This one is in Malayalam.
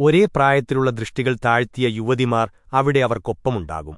ഒരേ പ്രായത്തിലുള്ള ദൃഷ്ടികൾ താഴ്ത്തിയ യുവതിമാർ അവിടെ അവർക്കൊപ്പമുണ്ടാകും